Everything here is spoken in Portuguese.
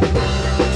Música